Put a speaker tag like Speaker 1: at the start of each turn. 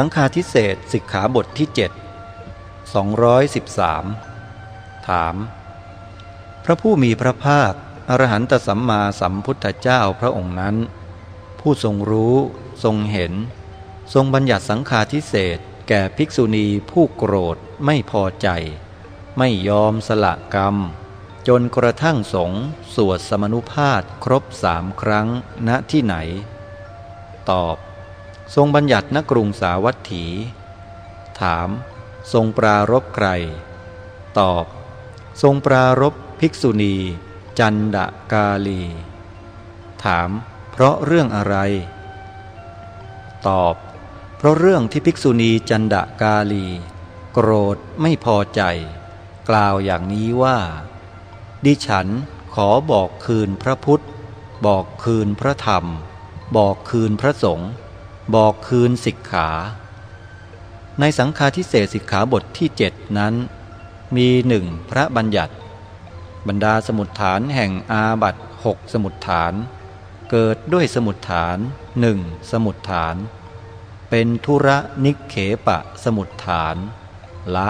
Speaker 1: สังฆาทิเศษสิกขาบทที่7 213 ถาม พระผู้มีพระภาค อรหันตสัมมาสัมพุทธเจ้าพระองค์นั้น ผู้ทรงรู้ ทรงเห็น ทรงบัญญัติสังฆาทิเศษแก่ภิกษุณีผู้โกรธไม่พอใจ ไม่ยอมสละกรรม จนกระทั่งสงสวดสมนุภาพครบสามครั้งณที่ไหน ตอบ ทรงบัญญัติณกรุงสาวัตถี ถาม ทรงปรารบใคร ตอบ ทรงปรารบภิกษุณี จันดกาลี ถาม เพราะเรื่องอะไร ตอบ เพราะเรื่องที่ภิกษุณีจันดกาลี โกรธไม่พอใจ กล่าวอย่างนี้ว่า ดิฉันขอบอกคืนพระพุทธ บอกคืนพระธรรม บอกคืนพระสงฆ์ บอกคืนสิกขา ในสังฆาทิเศษสิกขาบทที่เจ็ดนั้น มีหนึ่งพระบัญญัติ บรรดาสมุดฐานแห่งอาบัตหกสมุดฐาน เกิดด้วยสมุดฐานหนึ่งสมุดฐาน เป็นธุระนิเขปะสมุดฐาน ละ